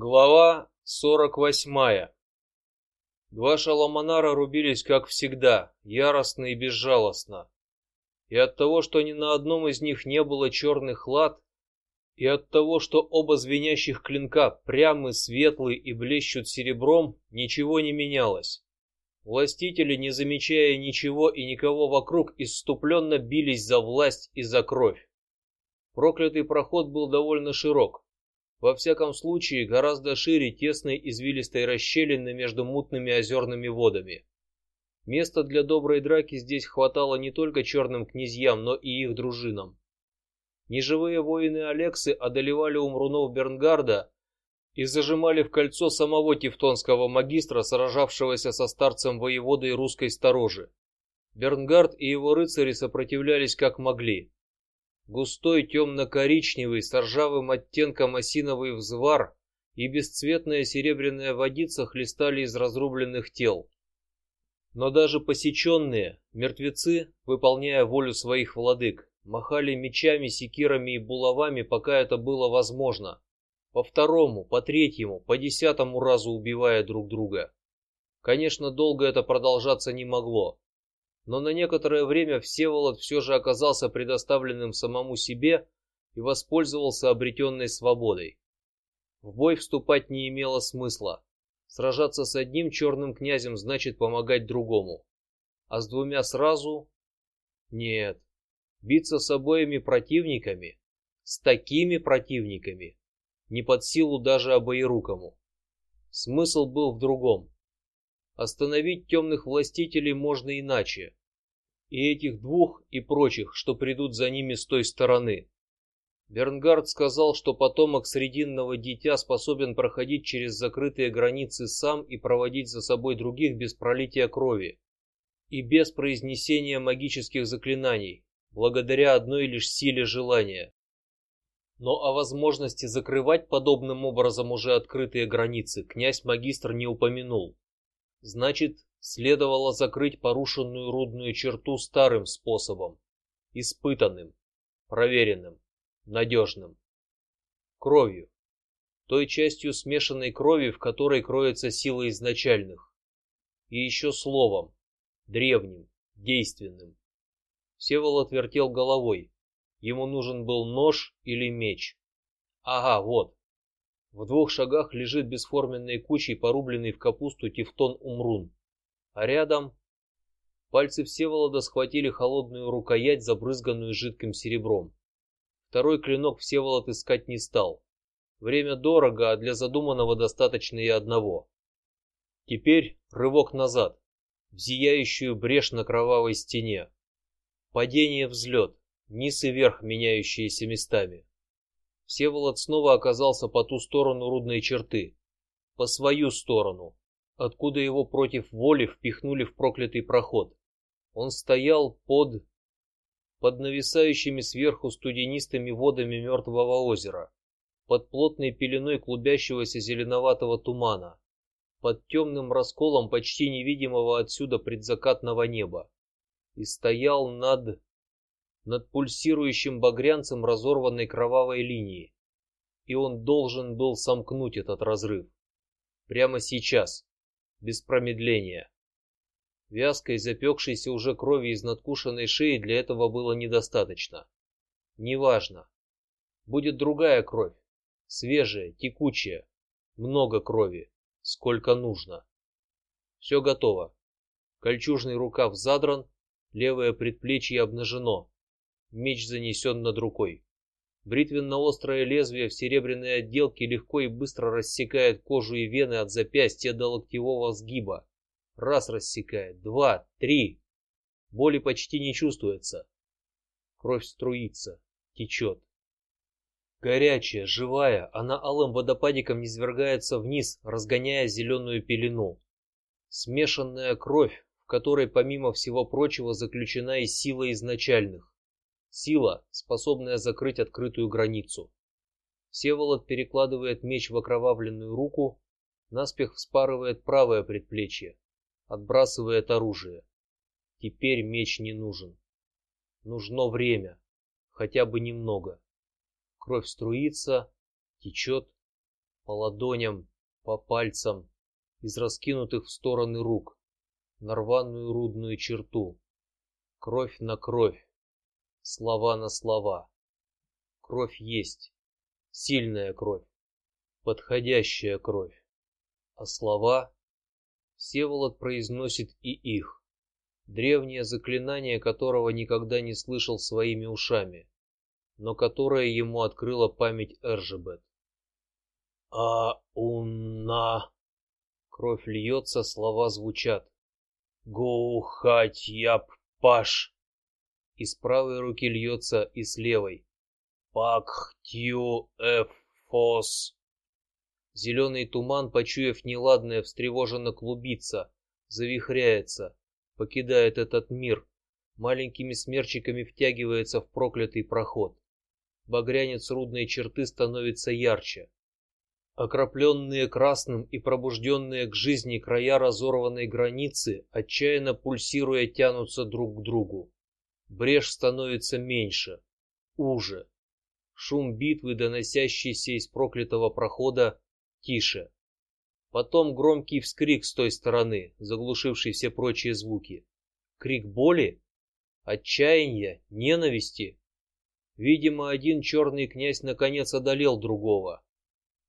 Глава сорок восьмая. Два шаламанара рубились как всегда, яростно и безжалостно. И от того, что ни на одном из них не было черных лад, и от того, что оба звенящих клинка прямы, светлые и блещут серебром, ничего не менялось. Властители, не замечая ничего и никого вокруг, исступленно бились за власть и за кровь. Проклятый проход был довольно широк во всяком случае, гораздо шире тесной извилистой расщелины между мутными озерными водами. Места для доброй драки здесь хватало не только черным князьям, но и их дружинам. Неживые воины Алексы одолевали умрунов Бернгарда и зажимали в кольцо самого тевтонского магистра, сражавшегося со старцем воеводой русской сторожи. Бернгард и его рыцари сопротивлялись как могли. Густой темно-коричневый с ржавым оттенком осиновый взвар и бесцветная серебряная водица хлестали из разрубленных тел. Но даже посеченные мертвецы, выполняя волю своих владык, махали мечами, секирами и булавами, пока это было возможно, по второму, по третьему, по десятому разу убивая друг друга. Конечно, долго это продолжаться не могло но на некоторое время Всеволод все же оказался предоставленным самому себе и воспользовался обретенной свободой. В бой вступать не имело смысла. Сражаться с одним черным князем значит помогать другому, а с двумя сразу нет. Биться с обоими противниками, с такими противниками, не под силу даже обоирукому. Смысл был в другом. Остановить темных властителей можно иначе и этих двух и прочих, что придут за ними с той стороны. Бернгард сказал, что потомок срединного дитя способен проходить через закрытые границы сам и проводить за собой других без пролития крови и без произнесения магических заклинаний, благодаря одной лишь силе желания. Но о возможности закрывать подобным образом уже открытые границы князь магистр не упомянул. Значит, следовало закрыть порушенную рудную черту старым способом, испытанным, проверенным, надежным, кровью, той частью смешанной крови, в которой кроется сила изначальных, и еще словом, древним, действенным. Всеволод вертел головой. Ему нужен был нож или меч. Ага, вот. В двух шагах лежит бесформенной кучей порубленный в капусту Тевтон Умрун а рядом пальцы Всеволода схватили холодную рукоять, забрызганную жидким серебром. Второй клинок Всеволод искать не стал. Время дорого, а для задуманного достаточно и одного. Теперь рывок назад, в зияющую брешь на кровавой стене. Падение, взлет, низ и верх, меняющиеся местами. Всеволод снова оказался по ту сторону рудной черты, по свою сторону, откуда его против воли впихнули в проклятый проход. Он стоял под под нависающими сверху студенистыми водами мертвого озера, под плотной пеленой клубящегося зеленоватого тумана, под темным расколом почти невидимого отсюда предзакатного неба, и стоял над над пульсирующим багрянцем разорванной кровавой линии, и он должен был сомкнуть этот разрыв. Прямо сейчас без промедления. Вязкой, запекшейся уже крови из надкушенной шеи для этого было недостаточно. Неважно, будет другая кровь, свежая, текучая, много крови, сколько нужно. Все готово. Кольчужный рукав задран, левое предплечье обнажено, меч занесен над рукой. Бритвенно-острое лезвие в серебряной отделке легко и быстро рассекает кожу и вены от запястья до локтевого сгиба. Раз рассекает, два, три. Боли почти не чувствуется. Кровь струится, течет. Горячая, живая, она алым водопадиком низвергается вниз, разгоняя зеленую пелену. Смешанная кровь, в которой помимо всего прочего заключена и сила изначальных. Сила, способная закрыть открытую границу. Всеволод перекладывает меч в окровавленную руку, наспех вспарывает правое предплечье, отбрасывает оружие. Теперь меч не нужен. Нужно время, хотя бы немного. Кровь струится, течет, по ладоням, по пальцам, из раскинутых в стороны рук, на рваную рудную черту, кровь на кровь, слова на слова. Кровь есть, сильная кровь, подходящая кровь, а слова Всеволод произносит и их, древнее заклинание которого никогда не слышал своими ушами, но которое ему открыла память Эржебет. А уна кровь льется, слова звучат. Гухать яб паш из правой руки льется и с левой. Пак. Зеленый туман, почуяв неладное, встревоженно клубится, завихряется, покидает этот мир, маленькими смерчиками втягивается в проклятый проход. Багрянец рудной черты становится ярче. Окропленные красным и пробужденные к жизни края разорванной границы, отчаянно пульсируя, тянутся друг к другу. Брешь становится меньше, уже. Шум битвы, доносящийся из проклятого прохода, тише. Потом громкий вскрик с той стороны, заглушивший все прочие звуки. Крик боли, отчаяния, ненависти. Видимо, один черный князь наконец одолел другого.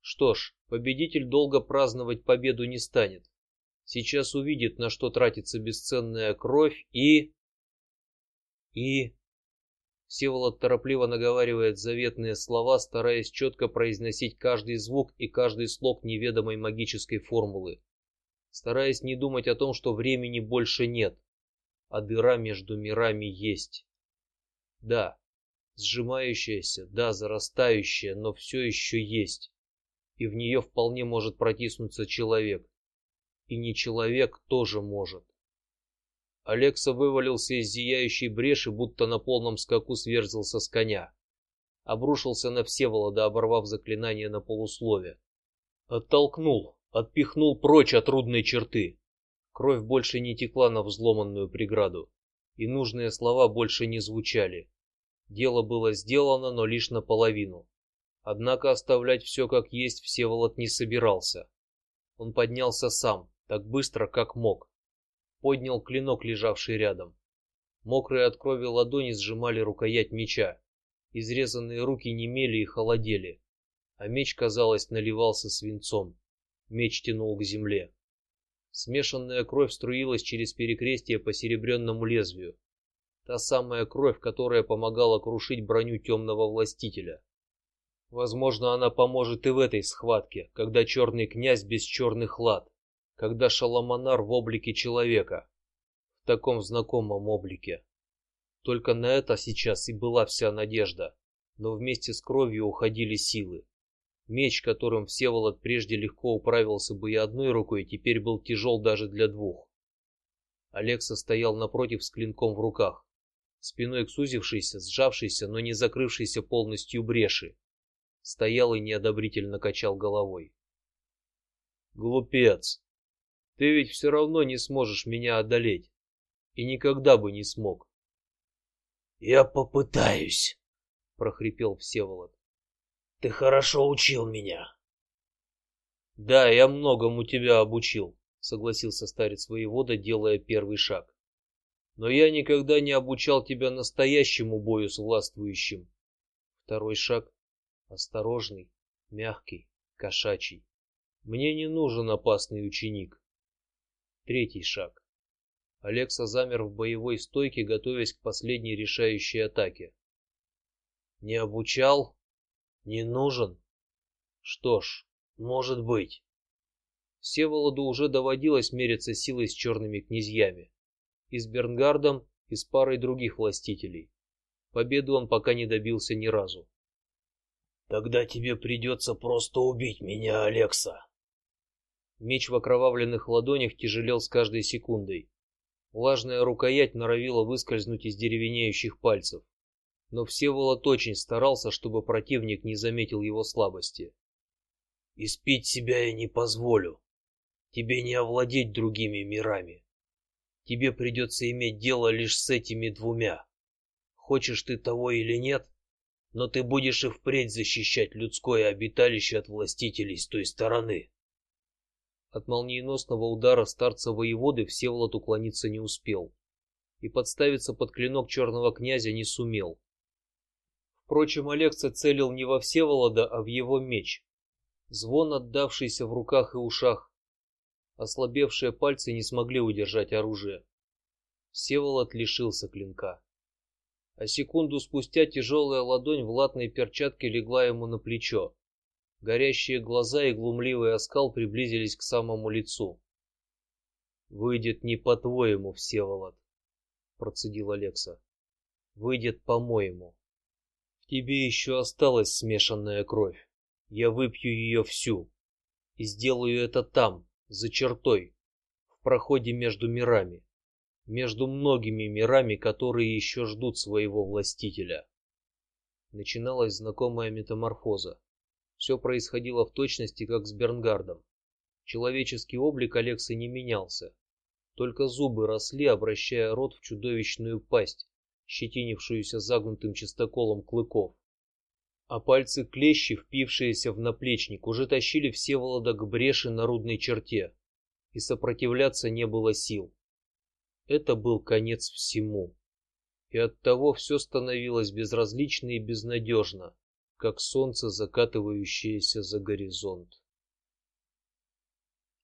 Что ж, победитель долго праздновать победу не станет. Сейчас увидит, на что тратится бесценная кровь и и Всеволод торопливо наговаривает заветные слова, стараясь четко произносить каждый звук и каждый слог неведомой магической формулы, стараясь не думать о том, что времени больше нет, а дыра между мирами есть. Да, сжимающаяся, да, зарастающая, но все еще есть, и в нее вполне может протиснуться человек, и не человек тоже может. Алекса вывалился из зияющей бреши, будто на полном скаку сверзился с коня, обрушился на Всеволода, оборвав заклинание на полуслове, оттолкнул, отпихнул прочь от трудной черты. Кровь больше не текла на взломанную преграду, и нужные слова больше не звучали. Дело было сделано, но лишь наполовину. Однако оставлять все как есть Всеволод не собирался. Он поднялся сам, так быстро, как мог, поднял клинок, лежавший рядом. Мокрые от крови ладони сжимали рукоять меча, изрезанные руки немели и холодели, а меч, казалось, наливался свинцом. Меч тянул к земле. Смешанная кровь струилась через перекрестие по серебряному лезвию. Та самая кровь, которая помогала крушить броню темного властителя. Возможно, она поможет и в этой схватке, когда черный князь без черных лад когда Шаламанар в облике человека, в таком знакомом облике. Только на это сейчас и была вся надежда, но вместе с кровью уходили силы. Меч, которым Всеволод прежде легко управился бы и одной рукой, теперь был тяжел даже для двух. Алекса стоял напротив с клинком в руках, спиной к сузившейся, сжавшейся, но не закрывшейся полностью бреши. Стоял и неодобрительно качал головой. Глупец, ты ведь все равно не сможешь меня одолеть, и никогда бы не смог. Я попытаюсь, прохрипел Всеволод. Ты хорошо учил меня. Да, я многому тебя обучил, согласился старец воевода, делая первый шаг. Но я никогда не обучал тебя настоящему бою с властвующим. Второй шаг, осторожный, мягкий, кошачий. Мне не нужен опасный ученик. Третий шаг. Алекса замер в боевой стойке, готовясь к последней решающей атаке. Не обучал, не нужен. Что ж, может быть. Всеволоду уже доводилось мериться силой с черными князьями, и с Бернгардом, и с парой других властителей. Победы он пока не добился ни разу. Тогда тебе придется просто убить меня, Алекса. Меч в окровавленных ладонях тяжелел с каждой секундой. Влажная рукоять норовила выскользнуть из деревенеющих пальцев, но Всеволод очень старался, чтобы противник не заметил его слабости. Испить себя я не позволю. Тебе не овладеть другими мирами. Тебе придется иметь дело лишь с этими двумя. Хочешь ты того или нет, но ты будешь и впредь защищать людское обиталище от властителей с той стороны. От молниеносного удара старца воеводы Всеволод уклониться не успел и подставиться под клинок черного князя не сумел. Впрочем, Алекса целил не во Всеволода, а в его меч. Звон, отдавшийся в руках и ушах, ослабевшие пальцы не смогли удержать оружие. Всеволод лишился клинка а секунду спустя тяжелая ладонь в латной перчатке легла ему на плечо. Горящие глаза и глумливый оскал приблизились к самому лицу. Выйдет не по твоему, Всеволод, процедил Алекса. Выйдет по-моему. В тебе еще осталась смешанная кровь. Я выпью ее всю и сделаю это там, за чертой, в проходе между мирами между многими мирами, которые еще ждут своего властителя. Начиналась знакомая метаморфоза. Все происходило в точности, как с Бернгардом. Человеческий облик Алекса не менялся, только зубы росли, обращая рот в чудовищную пасть, щетинившуюся загнутым чистоколом клыков. А пальцы клещи, впившиеся в наплечник, уже тащили все Всеволода к бреши на рудной черте, и сопротивляться не было сил. Это был конец всему, и от того все становилось безразлично и безнадежно, как солнце, закатывающееся за горизонт.